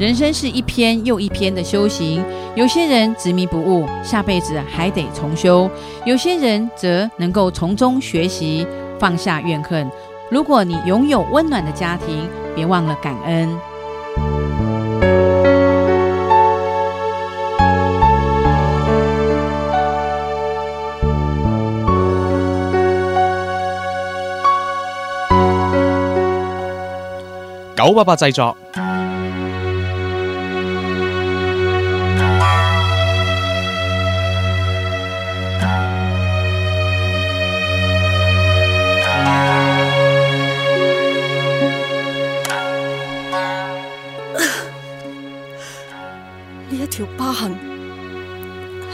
人生是一篇又一篇的修行，有些人执迷不悟，下辈子还得重修；有些人则能够从中学习，放下怨恨。如果你拥有温暖的家庭，别忘了感恩。九八八制作，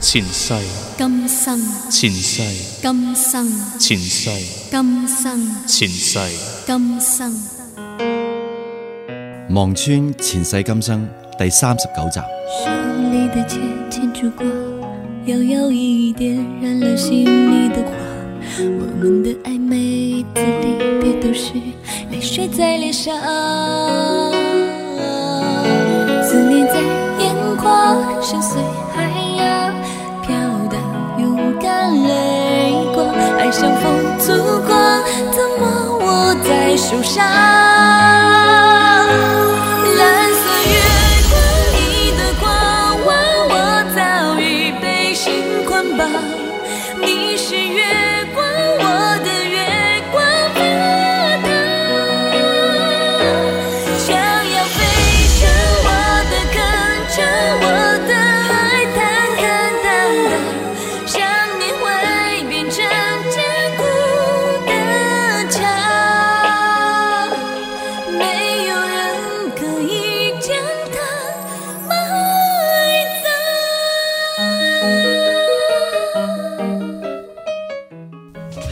前世，今生，前世，今生，前世，今生，前世，今生。望穿前世今生第三十九集。手里的剑牵烛光，摇摇一点燃了心里的花。我们的暧昧字离别都是泪水在脸上，思念在眼眶，深邃在手上？蓝色月光你的光芒，我早已被心捆绑。你是月